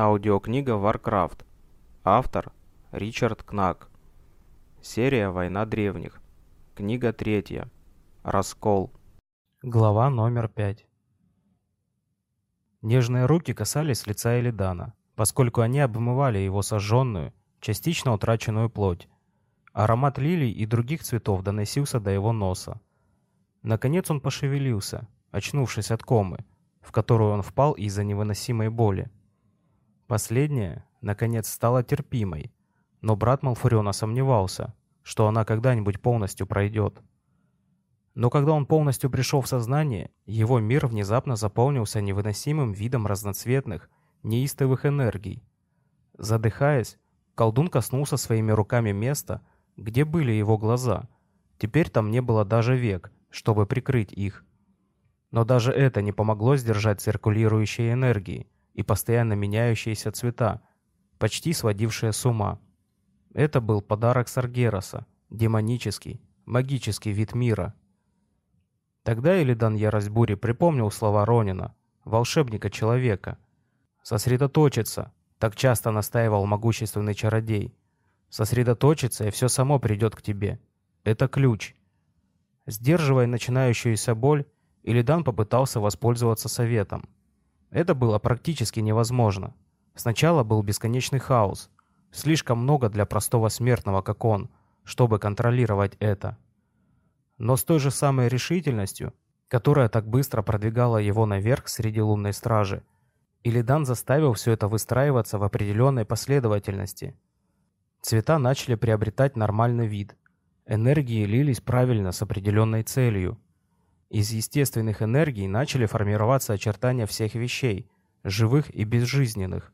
Аудиокнига Warcraft. Автор Ричард Кнак. Серия «Война древних». Книга третья. Раскол. Глава номер пять. Нежные руки касались лица Элидана, поскольку они обмывали его сожженную, частично утраченную плоть. Аромат лилий и других цветов доносился до его носа. Наконец он пошевелился, очнувшись от комы, в которую он впал из-за невыносимой боли. Последняя, наконец, стала терпимой, но брат Малфуриона сомневался, что она когда-нибудь полностью пройдет. Но когда он полностью пришел в сознание, его мир внезапно заполнился невыносимым видом разноцветных, неистовых энергий. Задыхаясь, колдун коснулся своими руками места, где были его глаза. Теперь там не было даже век, чтобы прикрыть их. Но даже это не помогло сдержать циркулирующие энергии и постоянно меняющиеся цвета, почти сводившие с ума. Это был подарок Саргераса, демонический, магический вид мира. Тогда Элидан Ярость припомнил слова Ронина, волшебника-человека. «Сосредоточиться», — так часто настаивал могущественный чародей. «Сосредоточиться, и все само придет к тебе. Это ключ». Сдерживая начинающуюся боль, Илидан попытался воспользоваться советом. Это было практически невозможно. Сначала был бесконечный хаос. Слишком много для простого смертного, как он, чтобы контролировать это. Но с той же самой решительностью, которая так быстро продвигала его наверх среди лунной стражи, Илидан заставил все это выстраиваться в определенной последовательности. Цвета начали приобретать нормальный вид. Энергии лились правильно с определенной целью. Из естественных энергий начали формироваться очертания всех вещей, живых и безжизненных.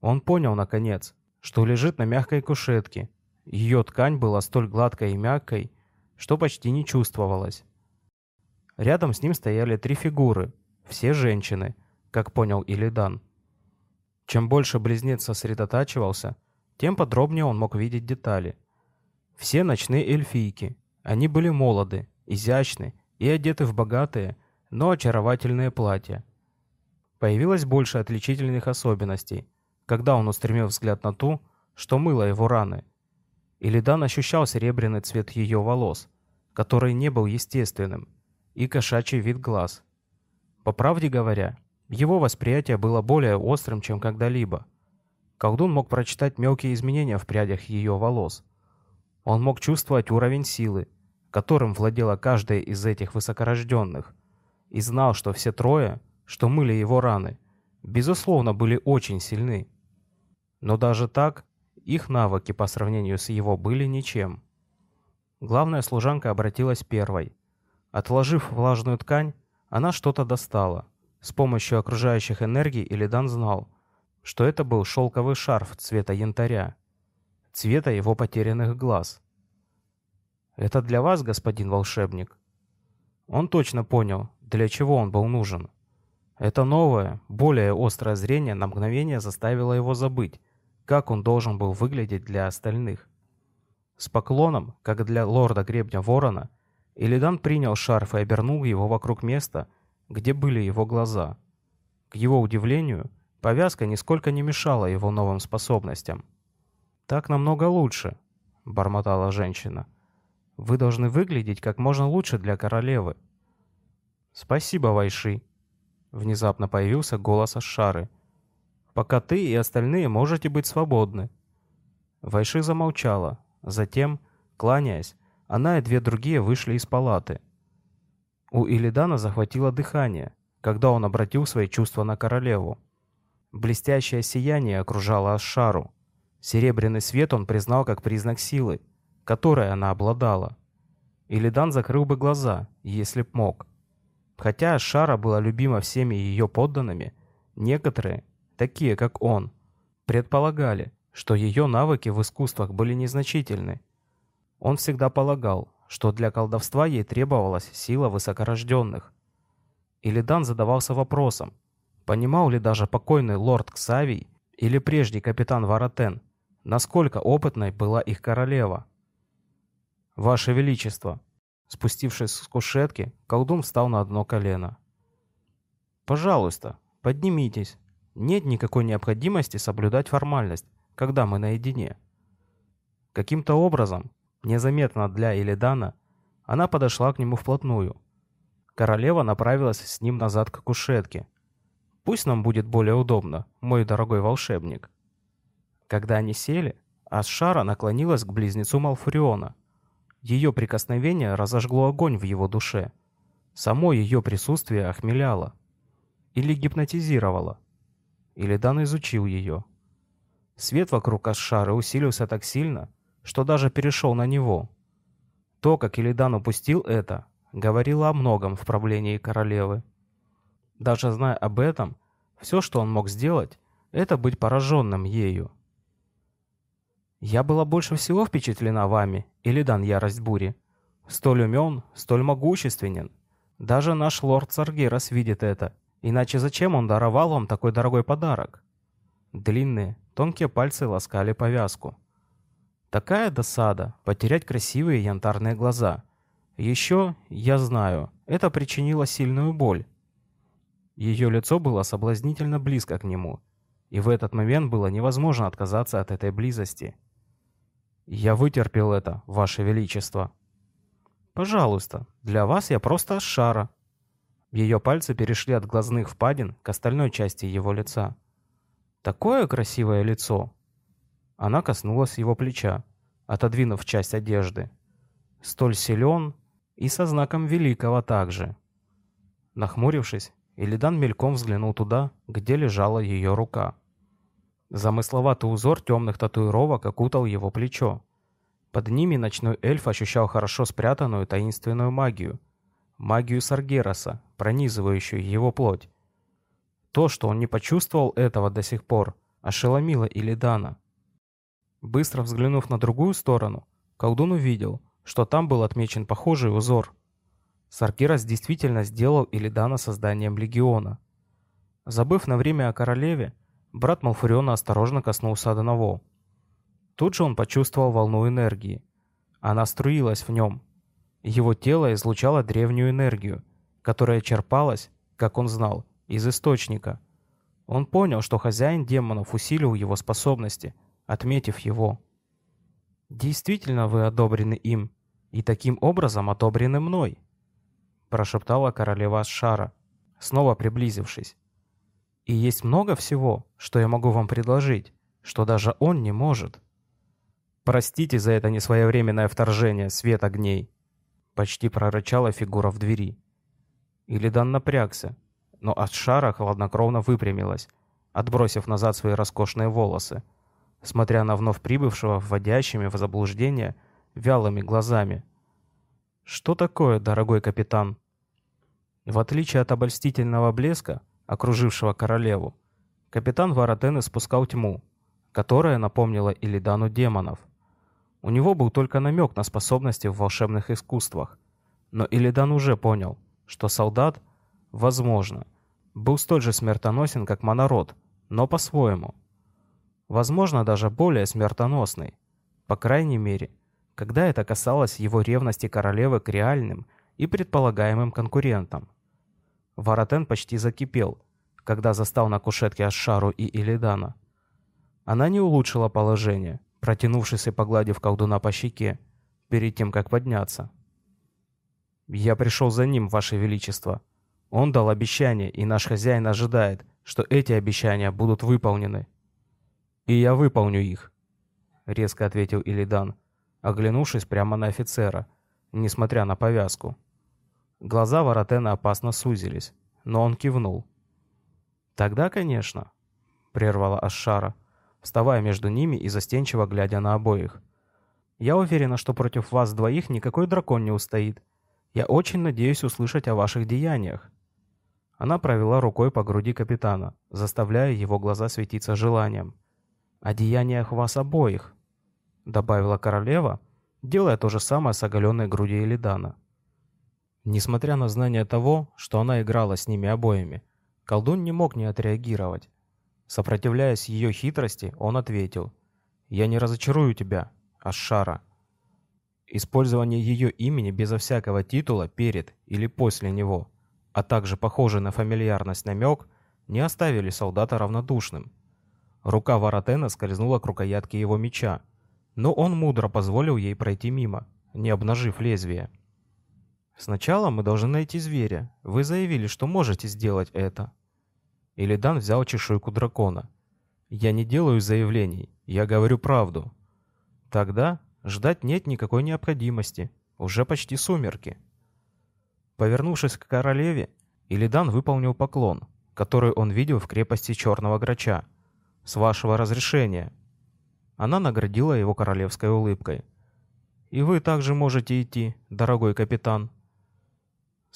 Он понял, наконец, что лежит на мягкой кушетке. Ее ткань была столь гладкой и мягкой, что почти не чувствовалось. Рядом с ним стояли три фигуры, все женщины, как понял Илидан. Чем больше близнец сосредотачивался, тем подробнее он мог видеть детали. Все ночные эльфийки. Они были молоды, изящны и одеты в богатые, но очаровательные платья. Появилось больше отличительных особенностей, когда он устремил взгляд на ту, что мыло его раны. Илидан ощущал серебряный цвет ее волос, который не был естественным, и кошачий вид глаз. По правде говоря, его восприятие было более острым, чем когда-либо. Колдун мог прочитать мелкие изменения в прядях ее волос. Он мог чувствовать уровень силы, которым владела каждая из этих высокорожденных, и знал, что все трое, что мыли его раны, безусловно, были очень сильны. Но даже так, их навыки по сравнению с его были ничем. Главная служанка обратилась первой. Отложив влажную ткань, она что-то достала. С помощью окружающих энергий Илидан знал, что это был шелковый шарф цвета янтаря, цвета его потерянных глаз. «Это для вас, господин волшебник?» Он точно понял, для чего он был нужен. Это новое, более острое зрение на мгновение заставило его забыть, как он должен был выглядеть для остальных. С поклоном, как для лорда Гребня Ворона, Илидан принял шарф и обернул его вокруг места, где были его глаза. К его удивлению, повязка нисколько не мешала его новым способностям. «Так намного лучше», — бормотала женщина. Вы должны выглядеть как можно лучше для королевы. Спасибо, Вайши. Внезапно появился голос Ашары. Пока ты и остальные можете быть свободны. Вайши замолчала. Затем, кланяясь, она и две другие вышли из палаты. У Илидана захватило дыхание, когда он обратил свои чувства на королеву. Блестящее сияние окружало Ашару. Серебряный свет он признал как признак силы, которой она обладала. Илидан закрыл бы глаза, если б мог. Хотя Шара была любима всеми ее подданными, некоторые, такие как он, предполагали, что ее навыки в искусствах были незначительны. Он всегда полагал, что для колдовства ей требовалась сила высокорожденных. Илидан задавался вопросом, понимал ли даже покойный лорд Ксавий или прежний капитан Варатен, насколько опытной была их королева. «Ваше Величество!» Спустившись с кушетки, колдун встал на одно колено. «Пожалуйста, поднимитесь. нет никакой необходимости соблюдать формальность, когда мы наедине. Каким-то образом, незаметно для Илидана, она подошла к нему вплотную. Королева направилась с ним назад к кушетке. «Пусть нам будет более удобно, мой дорогой волшебник». Когда они сели, Асшара наклонилась к близнецу Малфуриона. Ее прикосновение разожгло огонь в его душе. Само ее присутствие охмеляло. Или гипнотизировало. Или Дан изучил ее. Свет вокруг Асшары усилился так сильно, что даже перешел на него. То, как Илидан упустил это, говорило о многом в правлении королевы. Даже зная об этом, все, что он мог сделать, это быть пораженным ею. «Я была больше всего впечатлена вами, Илидан Ярость Бури. Столь умен, столь могущественен. Даже наш лорд Саргерас видит это. Иначе зачем он даровал вам такой дорогой подарок?» Длинные, тонкие пальцы ласкали повязку. Такая досада — потерять красивые янтарные глаза. Еще, я знаю, это причинило сильную боль. Ее лицо было соблазнительно близко к нему, и в этот момент было невозможно отказаться от этой близости. «Я вытерпел это, Ваше Величество». «Пожалуйста, для вас я просто шара». Ее пальцы перешли от глазных впадин к остальной части его лица. «Такое красивое лицо!» Она коснулась его плеча, отодвинув часть одежды. Столь силен и со знаком великого также. Нахмурившись, Илидан мельком взглянул туда, где лежала ее рука. Замысловатый узор темных татуировок окутал его плечо. Под ними ночной эльф ощущал хорошо спрятанную таинственную магию. Магию Саргераса, пронизывающую его плоть. То, что он не почувствовал этого до сих пор, ошеломило Илидана. Быстро взглянув на другую сторону, колдун увидел, что там был отмечен похожий узор. Саркирас действительно сделал Илидана созданием легиона. Забыв на время о королеве, брат Малфуриона осторожно коснулся одного. Тут же он почувствовал волну энергии. Она струилась в нем. Его тело излучало древнюю энергию, которая черпалась, как он знал, из источника. Он понял, что хозяин демонов усилил его способности – отметив его. «Действительно вы одобрены им, и таким образом одобрены мной», прошептала королева Шара, снова приблизившись. «И есть много всего, что я могу вам предложить, что даже он не может». «Простите за это несвоевременное вторжение, свет огней!» Почти прорычала фигура в двери. Илидан напрягся, но Асшара хладнокровно выпрямилась, отбросив назад свои роскошные волосы, смотря на вновь прибывшего, вводящими в заблуждение, вялыми глазами. «Что такое, дорогой капитан?» В отличие от обольстительного блеска, окружившего королеву, капитан Варатен испускал тьму, которая напомнила Илидану демонов. У него был только намек на способности в волшебных искусствах, но Илидан уже понял, что солдат, возможно, был столь же смертоносен, как монород, но по-своему – возможно, даже более смертоносной. По крайней мере, когда это касалось его ревности королевы к реальным и предполагаемым конкурентам. Варатен почти закипел, когда застал на кушетке Ашару и Илидана. Она не улучшила положение, протянувшись и погладив колдуна по щеке, перед тем, как подняться. «Я пришел за ним, Ваше Величество. Он дал обещание, и наш хозяин ожидает, что эти обещания будут выполнены». «И я выполню их», — резко ответил Илидан, оглянувшись прямо на офицера, несмотря на повязку. Глаза Воротена опасно сузились, но он кивнул. «Тогда, конечно», — прервала Ашара, вставая между ними и застенчиво глядя на обоих. «Я уверена, что против вас двоих никакой дракон не устоит. Я очень надеюсь услышать о ваших деяниях». Она провела рукой по груди капитана, заставляя его глаза светиться желанием о деяниях вас обоих», — добавила королева, делая то же самое с оголенной грудью Элидана. Несмотря на знание того, что она играла с ними обоими, колдун не мог не отреагировать. Сопротивляясь ее хитрости, он ответил, «Я не разочарую тебя, Ашара». Использование ее имени безо всякого титула перед или после него, а также похожий на фамильярность намек, не оставили солдата равнодушным. Рука Варатена скользнула к рукоятке его меча, но он мудро позволил ей пройти мимо, не обнажив лезвие. «Сначала мы должны найти зверя. Вы заявили, что можете сделать это». Илидан взял чешуйку дракона. «Я не делаю заявлений, я говорю правду». «Тогда ждать нет никакой необходимости. Уже почти сумерки». Повернувшись к королеве, Илидан выполнил поклон, который он видел в крепости Черного Грача. «С вашего разрешения». Она наградила его королевской улыбкой. «И вы также можете идти, дорогой капитан».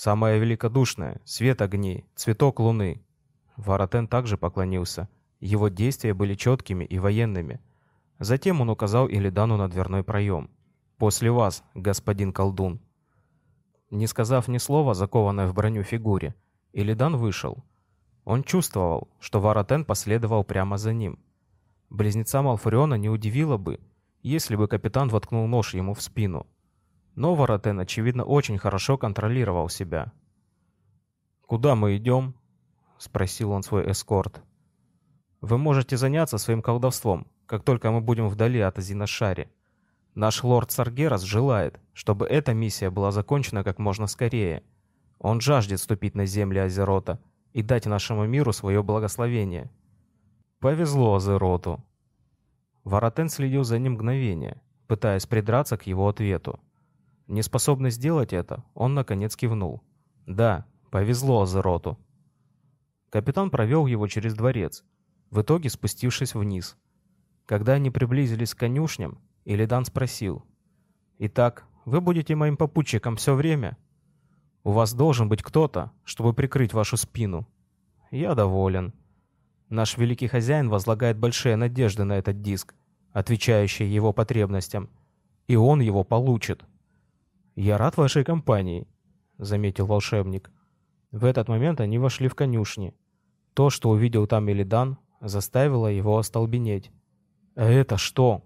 «Самое великодушное, свет огней, цветок луны». Варатен также поклонился. Его действия были четкими и военными. Затем он указал Илидану на дверной проем. «После вас, господин колдун». Не сказав ни слова, закованной в броню фигуре, Илидан вышел. Он чувствовал, что Варатен последовал прямо за ним. Близнеца Малфуриона не удивило бы, если бы капитан воткнул нож ему в спину. Но Варатен, очевидно, очень хорошо контролировал себя. «Куда мы идем?» — спросил он свой эскорт. «Вы можете заняться своим колдовством, как только мы будем вдали от Азинашари. Наш лорд Саргерас желает, чтобы эта миссия была закончена как можно скорее. Он жаждет ступить на земли Азерота и дать нашему миру свое благословение. Повезло Азероту. Варатен следил за ним мгновение, пытаясь придраться к его ответу. Неспособный сделать это, он наконец кивнул. «Да, повезло Азероту». Капитан провел его через дворец, в итоге спустившись вниз. Когда они приблизились к конюшням, Илидан спросил. «Итак, вы будете моим попутчиком все время? У вас должен быть кто-то, чтобы прикрыть вашу спину». «Я доволен». Наш великий хозяин возлагает большие надежды на этот диск, отвечающий его потребностям, и он его получит. «Я рад вашей компании», — заметил волшебник. В этот момент они вошли в конюшни. То, что увидел там Илидан, заставило его остолбенеть. «А это что?»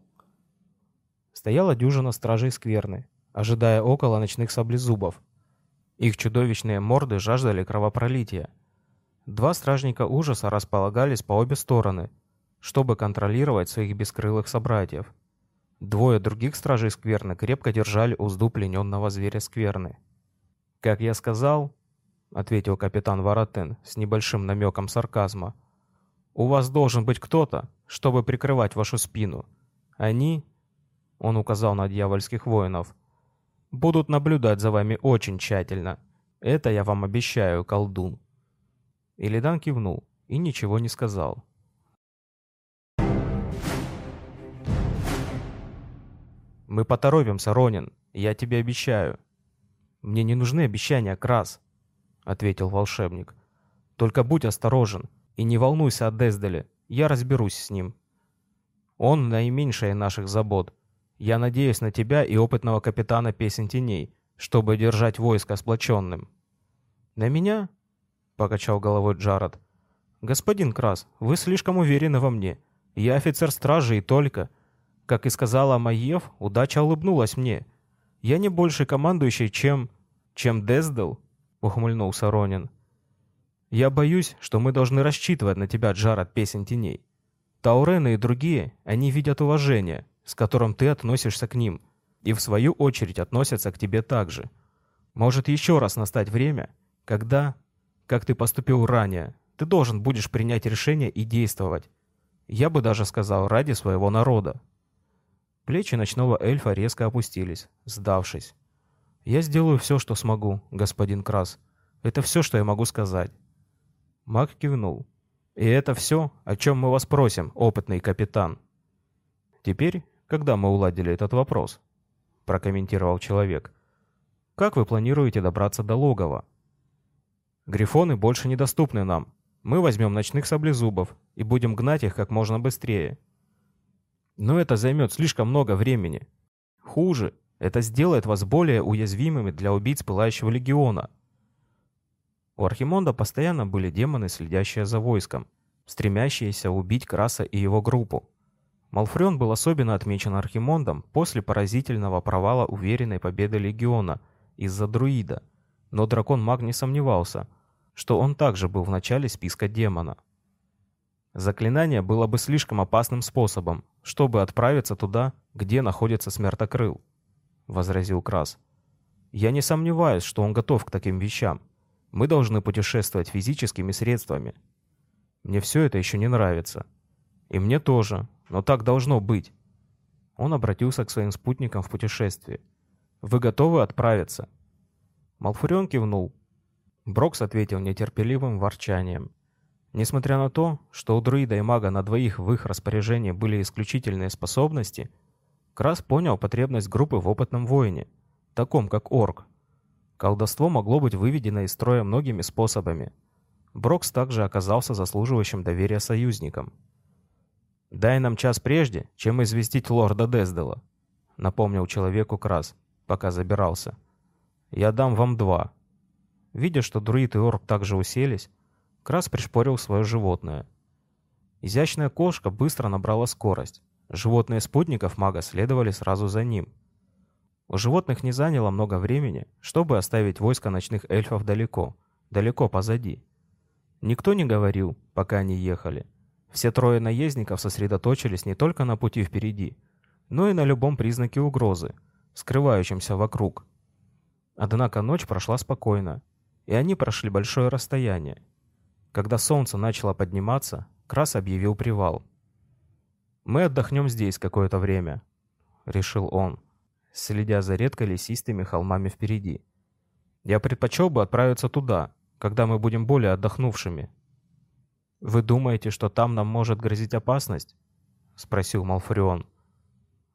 Стояла дюжина стражей скверны, ожидая около ночных саблезубов. Их чудовищные морды жаждали кровопролития — Два стражника ужаса располагались по обе стороны, чтобы контролировать своих бескрылых собратьев. Двое других стражей скверны крепко держали узду плененного зверя скверны. «Как я сказал», — ответил капитан Воротен с небольшим намеком сарказма, «у вас должен быть кто-то, чтобы прикрывать вашу спину. Они, — он указал на дьявольских воинов, — будут наблюдать за вами очень тщательно. Это я вам обещаю, колдун». Илидан кивнул и ничего не сказал. «Мы поторопимся, Ронин, я тебе обещаю». «Мне не нужны обещания, Крас», — ответил волшебник. «Только будь осторожен и не волнуйся о Дездале, я разберусь с ним. Он наименьшая наших забот. Я надеюсь на тебя и опытного капитана Песен Теней, чтобы держать войско сплоченным». «На меня?» — покачал головой Джаред. «Господин Крас, вы слишком уверены во мне. Я офицер стражи и только. Как и сказала Маев, удача улыбнулась мне. Я не больше командующий, чем... чем Дездел», — ухмыльнулся Ронин. «Я боюсь, что мы должны рассчитывать на тебя, Джаред, песен теней. Таурены и другие, они видят уважение, с которым ты относишься к ним, и в свою очередь относятся к тебе также. Может еще раз настать время, когда как ты поступил ранее. Ты должен будешь принять решение и действовать. Я бы даже сказал, ради своего народа». Плечи ночного эльфа резко опустились, сдавшись. «Я сделаю все, что смогу, господин Крас. Это все, что я могу сказать». Маг кивнул. «И это все, о чем мы вас просим, опытный капитан». «Теперь, когда мы уладили этот вопрос?» прокомментировал человек. «Как вы планируете добраться до логова?» Грифоны больше недоступны нам. Мы возьмем ночных саблезубов и будем гнать их как можно быстрее. Но это займет слишком много времени. Хуже, это сделает вас более уязвимыми для убийц Пылающего Легиона. У Архимонда постоянно были демоны, следящие за войском, стремящиеся убить Краса и его группу. Малфрен был особенно отмечен Архимондом после поразительного провала уверенной победы Легиона из-за друида – но дракон-маг не сомневался. что он также был в начале списка демона. Заклинание было бы слишком опасным способом, чтобы отправиться туда, где находится смертокрыл, — возразил Крас. Я не сомневаюсь, что он готов к таким вещам. Мы должны путешествовать физическими средствами. Мне все это еще не нравится. И мне тоже, но так должно быть. Он обратился к своим спутникам в путешествии. «Вы готовы отправиться?» Малфурион кивнул. Брокс ответил нетерпеливым ворчанием. Несмотря на то, что у друида и мага на двоих в их распоряжении были исключительные способности, Крас понял потребность группы в опытном воине, таком как орк. Колдовство могло быть выведено из строя многими способами. Брокс также оказался заслуживающим доверия союзником. «Дай нам час прежде, чем известить лорда Дездела», — напомнил человеку Крас, пока забирался. «Я дам вам два». Видя, что друид и орк также уселись, Крас пришпорил свое животное. Изящная кошка быстро набрала скорость. Животные спутников мага следовали сразу за ним. У животных не заняло много времени, чтобы оставить войско ночных эльфов далеко, далеко позади. Никто не говорил, пока они ехали. Все трое наездников сосредоточились не только на пути впереди, но и на любом признаке угрозы, скрывающемся вокруг. Однако ночь прошла спокойно, и они прошли большое расстояние, когда солнце начало подниматься, Крас объявил привал. «Мы отдохнем здесь какое-то время», — решил он, следя за редко лесистыми холмами впереди. «Я предпочел бы отправиться туда, когда мы будем более отдохнувшими». «Вы думаете, что там нам может грозить опасность?» — спросил Малфурион.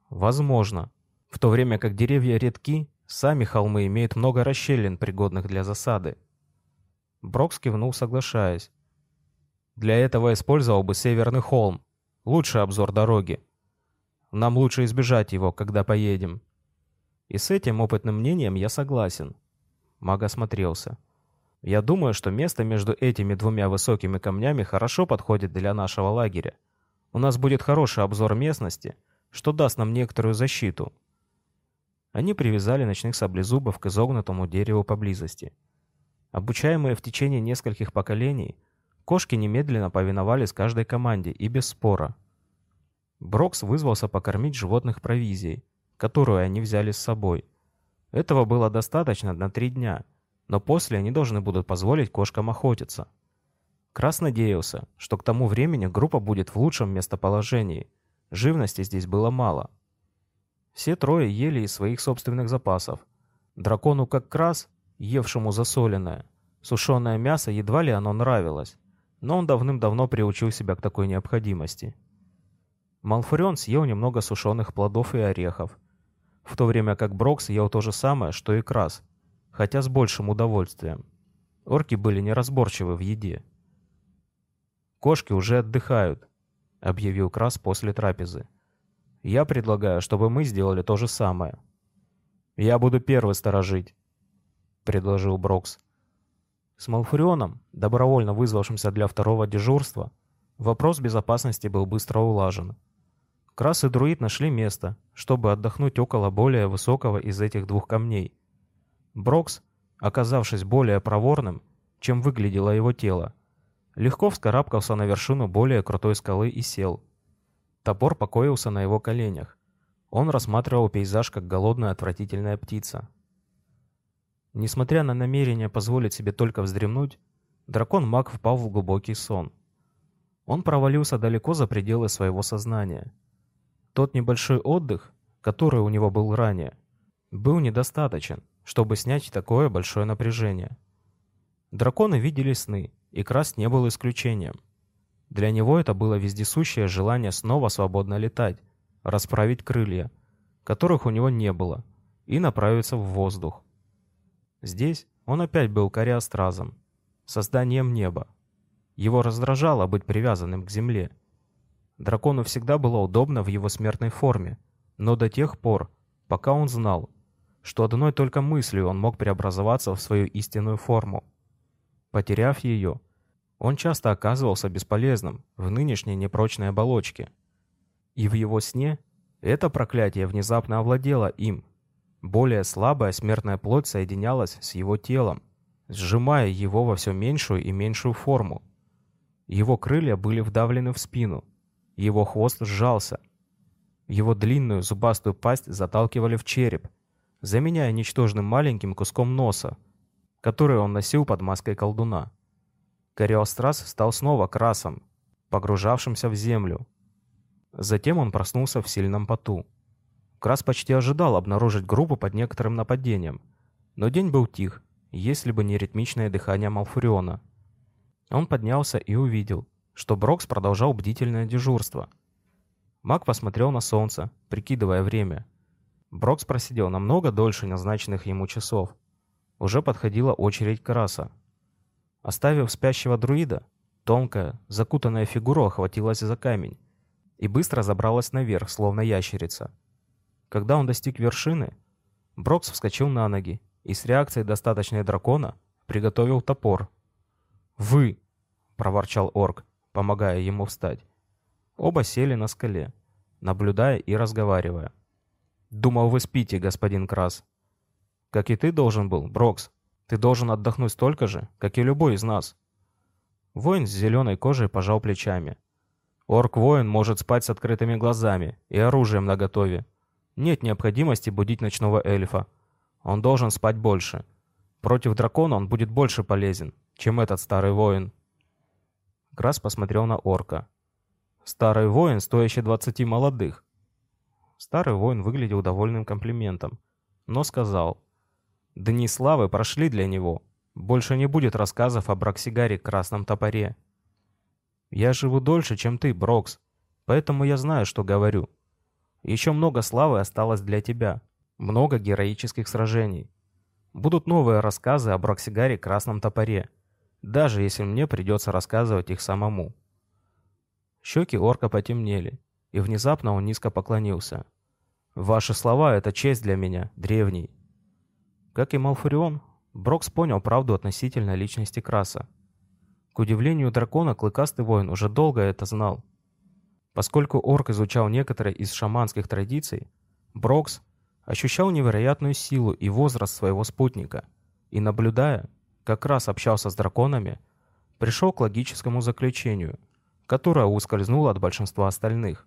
«Возможно. В то время как деревья редки, сами холмы имеют много расщелин, пригодных для засады. Брокс кивнул, соглашаясь. «Для этого использовал бы Северный холм. Лучший обзор дороги. Нам лучше избежать его, когда поедем». И с этим опытным мнением я согласен. Маг осмотрелся. Я думаю, что место между этими двумя высокими камнями хорошо подходит для нашего лагеря. У нас будет хороший обзор местности, что даст нам некоторую защиту. Они привязали ночных саблезубов к изогнутому дереву поблизости. Обучаемые в течение нескольких поколений, кошки немедленно повиновались каждой команде и без спора. Брокс вызвался покормить животных провизией, которую они взяли с собой. Этого было достаточно на три дня, но после они должны будут позволить кошкам охотиться. Крас надеялся, что к тому времени группа будет в лучшем местоположении. Живности здесь было мало. Все трое ели из своих собственных запасов. Дракону как Крас евшему засоленное. Сушеное мясо едва ли оно нравилось, но он давным-давно приучил себя к такой необходимости. Малфурион съел немного сушеных плодов и орехов, в то время как Брокс ел то же самое, что и Крас, хотя с большим удовольствием. Орки были неразборчивы в еде. «Кошки уже отдыхают», — объявил Крас после трапезы. «Я предлагаю, чтобы мы сделали то же самое. Я буду первый сторожить», — предложил Брокс. С Малфурионом, добровольно вызвавшимся для второго дежурства, вопрос безопасности был быстро улажен. Крас и Друид нашли место, чтобы отдохнуть около более высокого из этих двух камней. Брокс, оказавшись более проворным, чем выглядело его тело, легко вскарабкался на вершину более крутой скалы и сел. Топор покоился на его коленях. Он рассматривал пейзаж, как голодная отвратительная птица. Несмотря на намерение позволить себе только вздремнуть, дракон-маг впал в глубокий сон. Он провалился далеко за пределы своего сознания. Тот небольшой отдых, который у него был ранее, был недостаточен, чтобы снять такое большое напряжение. Драконы видели сны, и Крас не был исключением. Для него это было вездесущее желание снова свободно летать, расправить крылья, которых у него не было, и направиться в воздух. Здесь он опять был кориастразом, созданием неба. Его раздражало быть привязанным к земле. Дракону всегда было удобно в его смертной форме, но до тех пор, пока он знал, что одной только мыслью он мог преобразоваться в свою истинную форму. Потеряв ее, он часто оказывался бесполезным в нынешней непрочной оболочке. И в его сне это проклятие внезапно овладело им, более слабая смертная плоть соединялась с его телом, сжимая его во все меньшую и меньшую форму. Его крылья были вдавлены в спину, его хвост сжался. Его длинную зубастую пасть заталкивали в череп, заменяя ничтожным маленьким куском носа, который он носил под маской колдуна. Кориострас стал снова красом, погружавшимся в землю. Затем он проснулся в сильном поту. Крас почти ожидал обнаружить группу под некоторым нападением, но день был тих, если бы не ритмичное дыхание Малфуриона. Он поднялся и увидел, что Брокс продолжал бдительное дежурство. Маг посмотрел на солнце, прикидывая время. Брокс просидел намного дольше назначенных ему часов. Уже подходила очередь Краса. Оставив спящего друида, тонкая, закутанная фигура охватилась за камень и быстро забралась наверх, словно ящерица. Когда он достиг вершины, Брокс вскочил на ноги и с реакцией достаточной дракона приготовил топор. «Вы!» — проворчал орк, помогая ему встать. Оба сели на скале, наблюдая и разговаривая. «Думал, вы спите, господин Крас». «Как и ты должен был, Брокс. Ты должен отдохнуть столько же, как и любой из нас». Воин с зеленой кожей пожал плечами. Орк-воин может спать с открытыми глазами и оружием наготове. Нет необходимости будить ночного эльфа. Он должен спать больше. Против дракона он будет больше полезен, чем этот старый воин. Крас посмотрел на орка. Старый воин, стоящий двадцати молодых. Старый воин выглядел довольным комплиментом, но сказал, «Дни славы прошли для него. Больше не будет рассказов о Браксигаре Красном Топоре. Я живу дольше, чем ты, Брокс, поэтому я знаю, что говорю. Еще много славы осталось для тебя, много героических сражений. Будут новые рассказы о Браксигаре Красном Топоре, даже если мне придется рассказывать их самому. Щеки орка потемнели, и внезапно он низко поклонился. «Ваши слова — это честь для меня, древний». Как и Малфурион, Брокс понял правду относительно личности Краса. К удивлению дракона, Клыкастый воин уже долго это знал. Поскольку орк изучал некоторые из шаманских традиций, Брокс ощущал невероятную силу и возраст своего спутника, и, наблюдая, как раз общался с драконами, пришел к логическому заключению, которое ускользнуло от большинства остальных.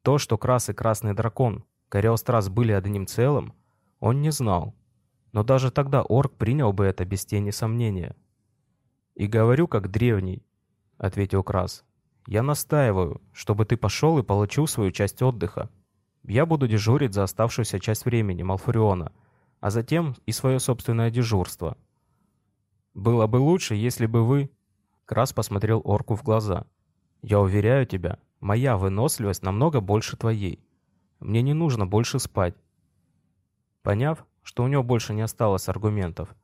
То, что Крас и Красный Дракон, Кориострас были одним целым, он не знал. Но даже тогда орк принял бы это без тени сомнения. «И говорю, как древний», — ответил Крас. «Я настаиваю, чтобы ты пошел и получил свою часть отдыха. Я буду дежурить за оставшуюся часть времени Малфуриона, а затем и свое собственное дежурство. Было бы лучше, если бы вы...» Крас посмотрел орку в глаза. «Я уверяю тебя, моя выносливость намного больше твоей. Мне не нужно больше спать». Поняв, что у него больше не осталось аргументов,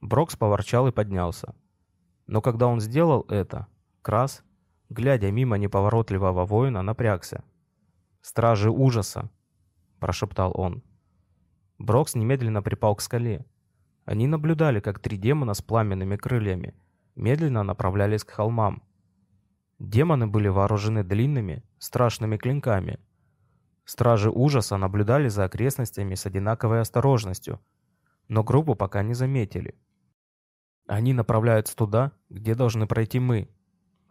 Брокс поворчал и поднялся. Но когда он сделал это, Крас, глядя мимо неповоротливого воина, напрягся. «Стражи ужаса!» – прошептал он. Брокс немедленно припал к скале. Они наблюдали, как три демона с пламенными крыльями медленно направлялись к холмам. Демоны были вооружены длинными, страшными клинками. Стражи ужаса наблюдали за окрестностями с одинаковой осторожностью, но группу пока не заметили. «Они направляются туда, где должны пройти мы», —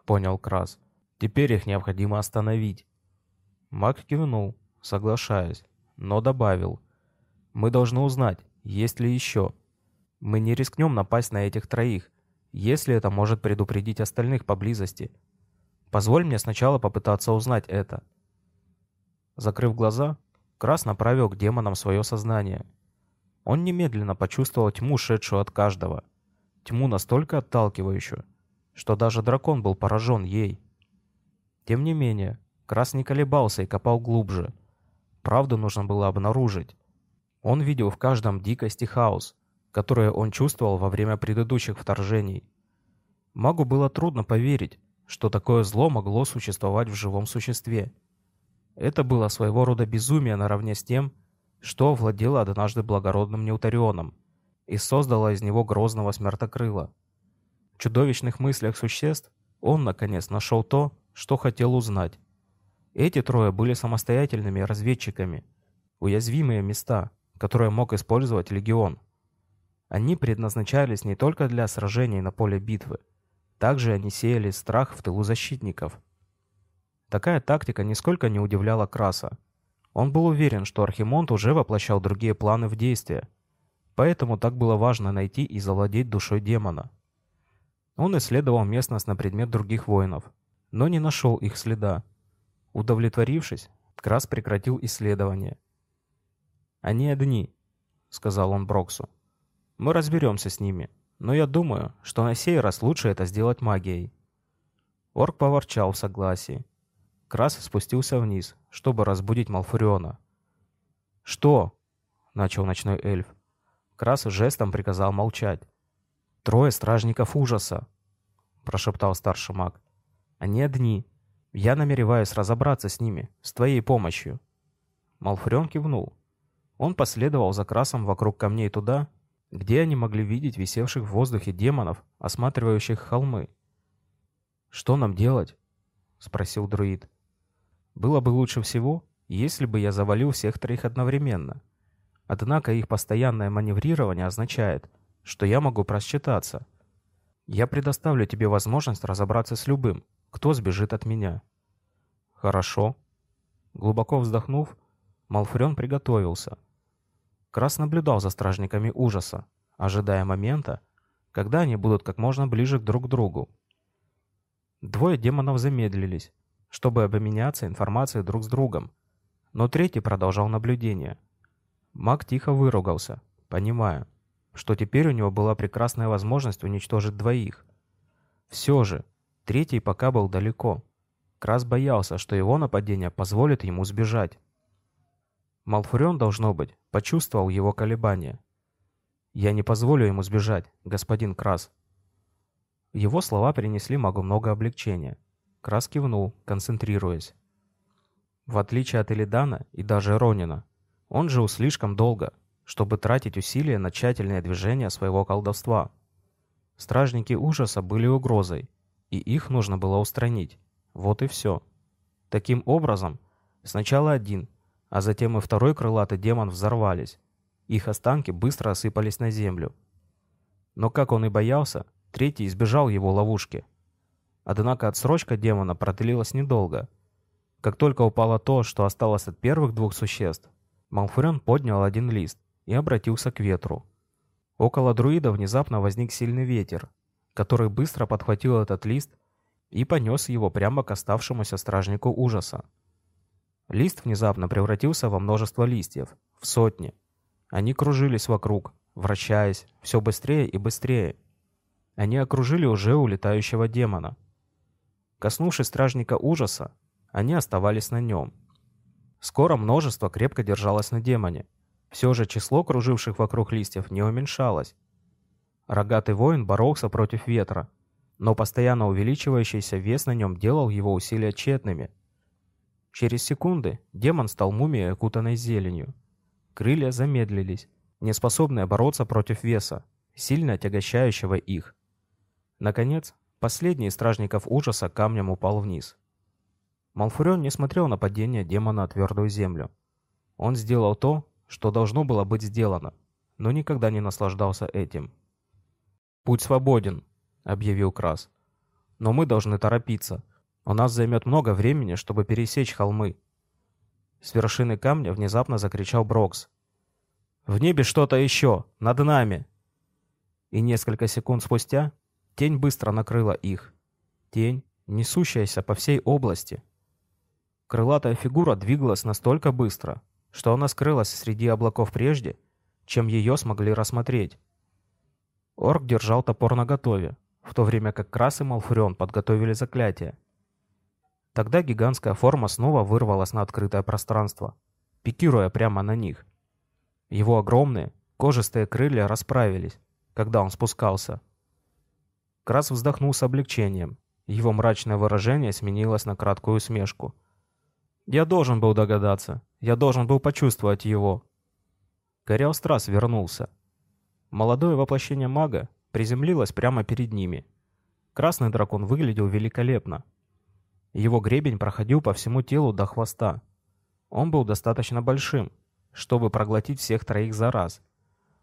понял Крас. «Теперь их необходимо остановить». Маг кивнул, соглашаясь, но добавил. «Мы должны узнать, есть ли еще. Мы не рискнем напасть на этих троих, если это может предупредить остальных поблизости. Позволь мне сначала попытаться узнать это». Закрыв глаза, Крас направил к демонам свое сознание. Он немедленно почувствовал тьму, шедшую от каждого. Тьму настолько отталкивающую, что даже дракон был поражен ей. Тем не менее, Крас не колебался и копал глубже. Правду нужно было обнаружить. Он видел в каждом дикость и хаос, которые он чувствовал во время предыдущих вторжений. Магу было трудно поверить, что такое зло могло существовать в живом существе. Это было своего рода безумие наравне с тем, что владело однажды благородным Неутарионом и создало из него грозного смертокрыла. Чудовищных мыслях существ он, наконец, нашел то, что хотел узнать. Эти трое были самостоятельными разведчиками, уязвимые места, которые мог использовать легион. Они предназначались не только для сражений на поле битвы. Также они сеяли страх в тылу защитников. Такая тактика нисколько не удивляла Краса. Он был уверен, что Архимонд уже воплощал другие планы в действие. Поэтому так было важно найти и завладеть душой демона. Он исследовал местность на предмет других воинов, но не нашел их следа. Удовлетворившись, Крас прекратил исследование. «Они одни», — сказал он Броксу. «Мы разберемся с ними, но я думаю, что на сей раз лучше это сделать магией». Орк поворчал в согласии. Крас спустился вниз, чтобы разбудить Малфуриона. «Что?» — начал ночной эльф. Крас жестом приказал молчать. «Трое стражников ужаса», — прошептал старший маг. «Они одни. Я намереваюсь разобраться с ними, с твоей помощью». Малфурион кивнул. Он последовал за Красом вокруг камней туда, где они могли видеть висевших в воздухе демонов, осматривающих холмы. «Что нам делать?» — спросил друид. «Было бы лучше всего, если бы я завалил всех троих одновременно. Однако их постоянное маневрирование означает, что я могу просчитаться. Я предоставлю тебе возможность разобраться с любым, кто сбежит от меня. Хорошо. Глубоко вздохнув, Малфрен приготовился. Крас наблюдал за стражниками ужаса, ожидая момента, когда они будут как можно ближе друг к другу. Двое демонов замедлились, чтобы обменяться информацией друг с другом, но третий продолжал наблюдение. Маг тихо выругался, понимая, что теперь у него была прекрасная возможность уничтожить двоих. Все же, третий пока был далеко. Крас боялся, что его нападение позволит ему сбежать. Малфурион, должно быть, почувствовал его колебания. «Я не позволю ему сбежать, господин Крас». Его слова принесли магу много облегчения. Крас кивнул, концентрируясь. В отличие от Элидана и даже Ронина, он жил слишком долго, чтобы тратить усилия на тщательное движение своего колдовства. Стражники ужаса были угрозой, и их нужно было устранить. Вот и все. Таким образом, сначала один, а затем и второй крылатый демон взорвались. Их останки быстро осыпались на землю. Но, как он и боялся, третий избежал его ловушки. Однако отсрочка демона продлилась недолго. Как только упало то, что осталось от первых двух существ, Малфурен поднял один лист и обратился к ветру. Около друида внезапно возник сильный ветер, который быстро подхватил этот лист и понес его прямо к оставшемуся стражнику ужаса. Лист внезапно превратился во множество листьев, в сотни. Они кружились вокруг, вращаясь, все быстрее и быстрее. Они окружили уже улетающего демона. Коснувшись стражника ужаса, они оставались на нем. Скоро множество крепко держалось на демоне, все же число круживших вокруг листьев не уменьшалось. Рогатый воин боролся против ветра, но постоянно увеличивающийся вес на нем делал его усилия тщетными. Через секунды демон стал мумией, окутанной зеленью. Крылья замедлились, неспособные бороться против веса, сильно отягощающего их. Наконец, последний из стражников ужаса камнем упал вниз. Малфурион не смотрел на падение демона на твердую землю. Он сделал то, что должно было быть сделано, но никогда не наслаждался этим. «Путь свободен», — объявил Крас. «Но мы должны торопиться. У нас займет много времени, чтобы пересечь холмы». С вершины камня внезапно закричал Брокс. «В небе что-то еще! Над нами!» И несколько секунд спустя тень быстро накрыла их. Тень, несущаяся по всей области. Крылатая фигура двигалась настолько быстро, что она скрылась среди облаков прежде, чем ее смогли рассмотреть. Орк держал топор наготове, в то время как Крас и Малфурион подготовили заклятие. Тогда гигантская форма снова вырвалась на открытое пространство, пикируя прямо на них. Его огромные, кожистые крылья расправились, когда он спускался. Крас вздохнул с облегчением. Его мрачное выражение сменилось на краткую усмешку. «Я должен был догадаться. Я должен был почувствовать его. Кориалстрас вернулся. Молодое воплощение мага приземлилось прямо перед ними. Красный дракон выглядел великолепно. Его гребень проходил по всему телу до хвоста. Он был достаточно большим, чтобы проглотить всех троих за раз.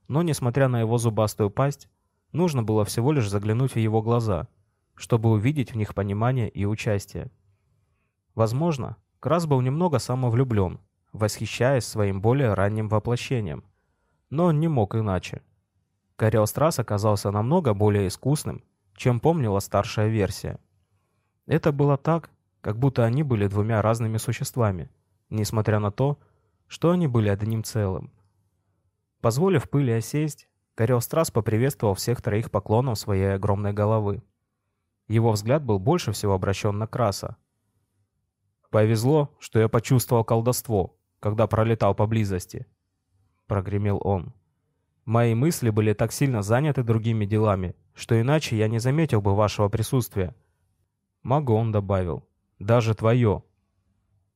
но, несмотря на его зубастую пасть, нужно было всего лишь заглянуть в его глаза, чтобы увидеть в них понимание и участие. Возможно, Крас был немного самовлюблен, восхищаясь своим более ранним воплощением, но он не мог иначе. Кариострас оказался намного более искусным, чем помнила старшая версия. Это было так, как будто они были двумя разными существами, несмотря на то, что они были одним целым. Позволив пыли осесть, Кариострас поприветствовал всех троих поклоном своей огромной головы. Его взгляд был больше всего обращен на Краса. «Повезло, что я почувствовал колдовство, когда пролетал поблизости», — прогремел он. «Мои мысли были так сильно заняты другими делами, что иначе я не заметил бы вашего присутствия». Магон добавил. «Даже твое».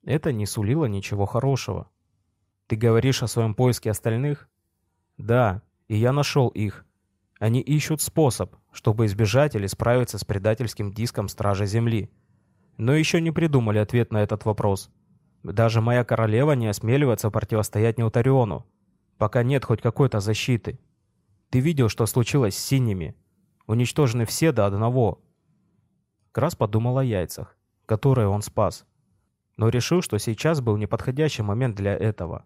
Это не сулило ничего хорошего. «Ты говоришь о своем поиске остальных?» «Да, и я нашел их. Они ищут способ, чтобы избежать или справиться с предательским диском Стража Земли. Но еще не придумали ответ на этот вопрос. Даже моя королева не осмеливается противостоять Неутариону, пока нет хоть какой-то защиты. Ты видел, что случилось с синими? Уничтожены все до одного. Крас подумал о яйцах, которые он спас, но решил, что сейчас был неподходящий момент для этого.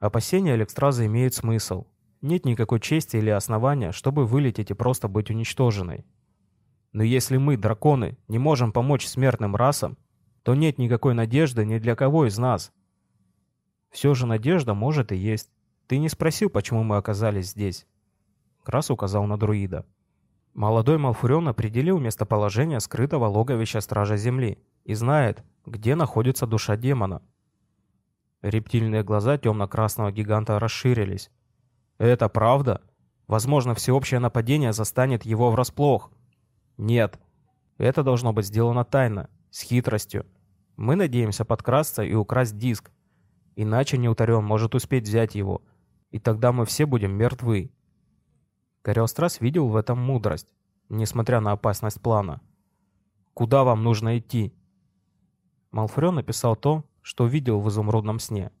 Опасения Элекстраза имеют смысл. Нет никакой чести или основания, чтобы вылететь и просто быть уничтоженной. Но если мы, драконы, не можем помочь смертным расам, то нет никакой надежды ни для кого из нас. Все же надежда может и есть. Ты не спросил, почему мы оказались здесь. Крас указал на друида. Молодой Малфурион определил местоположение скрытого логовища Стража Земли и знает, где находится душа демона. Рептильные глаза темно-красного гиганта расширились. «Это правда? Возможно, всеобщее нападение застанет его врасплох». «Нет. Это должно быть сделано тайно, с хитростью. Мы надеемся подкрасться и украсть диск. Иначе Неутарен может успеть взять его, и тогда мы все будем мертвы». Кориострас видел в этом мудрость, несмотря на опасность плана. «Куда вам нужно идти?» Малфрен написал то, что видел в изумрудном сне.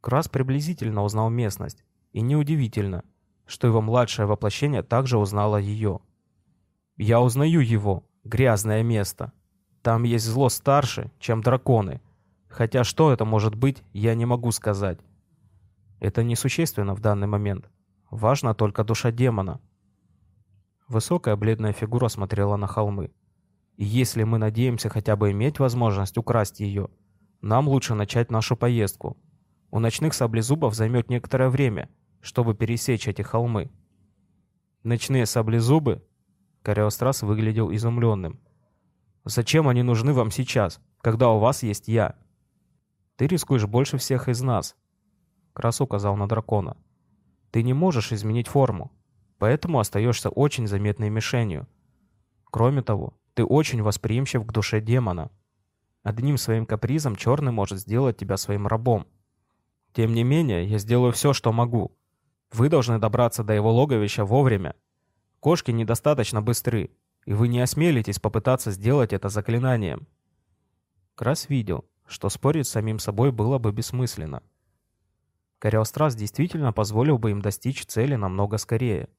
Крас приблизительно узнал местность, и неудивительно, что его младшее воплощение также узнало ее. «Я узнаю его, грязное место. Там есть зло старше, чем драконы. Хотя что это может быть, я не могу сказать. Это несущественно в данный момент. Важна только душа демона. Высокая бледная фигура смотрела на холмы. И если мы надеемся хотя бы иметь возможность украсть ее, нам лучше начать нашу поездку. У ночных саблезубов займет некоторое время, чтобы пересечь эти холмы. Ночные саблезубы? Кориострас выглядел изумленным. Зачем они нужны вам сейчас, когда у вас есть я? Ты рискуешь больше всех из нас. Крас указал на дракона. Ты не можешь изменить форму, поэтому остаешься очень заметной мишенью. Кроме того, ты очень восприимчив к душе демона. Одним своим капризом черный может сделать тебя своим рабом. Тем не менее, я сделаю все, что могу. Вы должны добраться до его логовища вовремя. Кошки недостаточно быстры, и вы не осмелитесь попытаться сделать это заклинанием. Крас видел, что спорить с самим собой было бы бессмысленно. Кориострас действительно позволил бы им достичь цели намного скорее.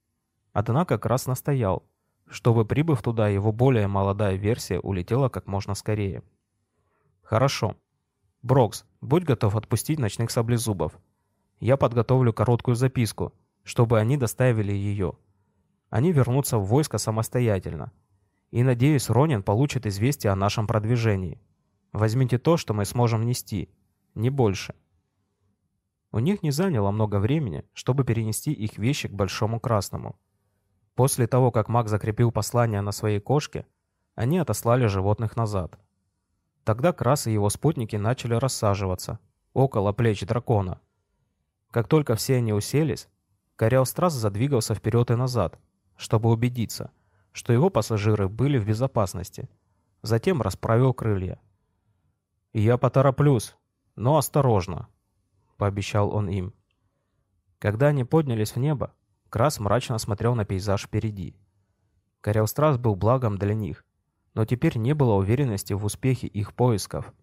Однако Крас настоял, чтобы, прибыв туда, его более молодая версия улетела как можно скорее. «Хорошо. Брокс, будь готов отпустить ночных саблезубов. Я подготовлю короткую записку, чтобы они доставили ее. Они вернутся в войско самостоятельно. И, надеюсь, Ронин получит известие о нашем продвижении. Возьмите то, что мы сможем нести. Не больше». У них не заняло много времени, чтобы перенести их вещи к Большому Красному. После того, как маг закрепил послание на своей кошке, они отослали животных назад. Тогда Крас и его спутники начали рассаживаться около плеч дракона. Как только все они уселись, Кориалстрас задвигался вперед и назад, чтобы убедиться, что его пассажиры были в безопасности. Затем расправил крылья. «Я потороплюсь, но осторожно», — пообещал он им. Когда они поднялись в небо, Крас мрачно смотрел на пейзаж впереди. Кориалстрас был благом для них, но теперь не было уверенности в успехе их поисков.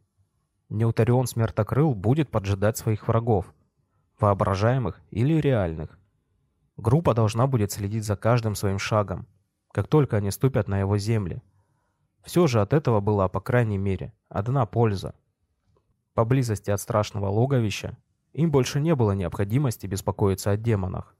Неутарион Смертокрыл будет поджидать своих врагов, воображаемых или реальных. Группа должна будет следить за каждым своим шагом, как только они ступят на его земли. Все же от этого была, по крайней мере, одна польза. Поблизости от страшного логовища им больше не было необходимости беспокоиться о демонах.